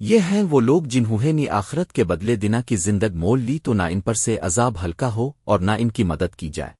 یہ ہیں وہ لوگ جنہوں نے آخرت کے بدلے دنا کی زندگ مول لی تو نہ ان پر سے عذاب ہلکا ہو اور نہ ان کی مدد کی جائے۔